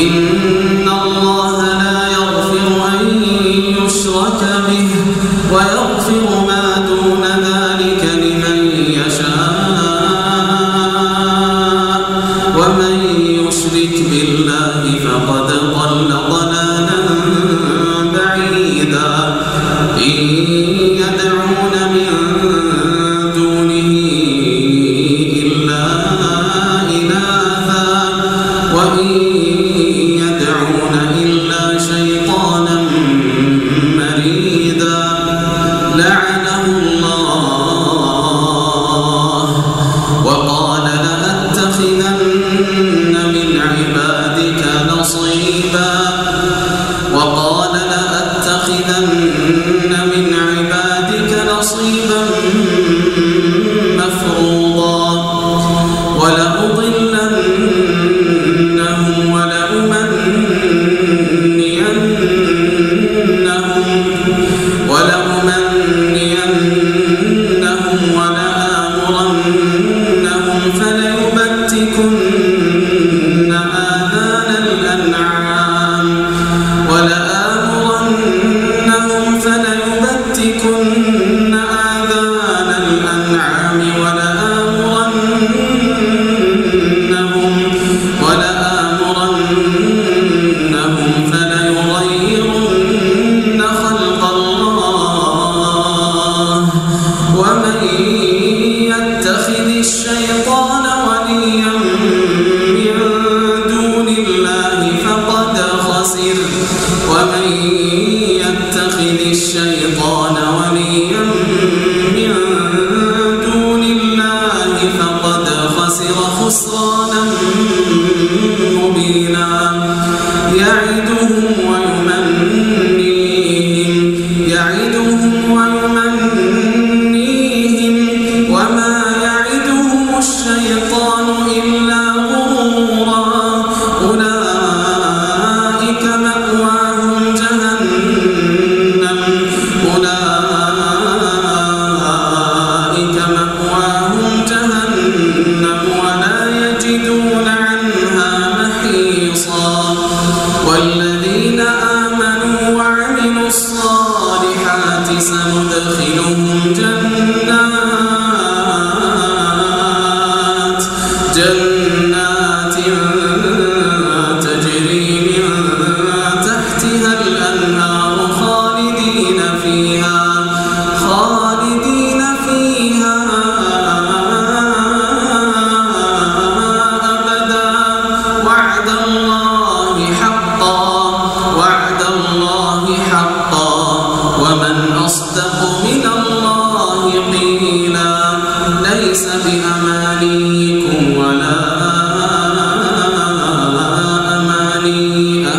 إن كنت الصالحات سندخلهم جنات. جنات.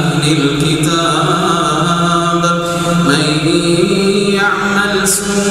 أهل الكتاب من يعمل سوءا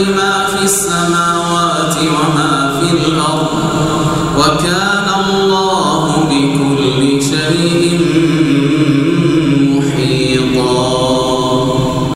لما في السماوات وما في الأرض وكان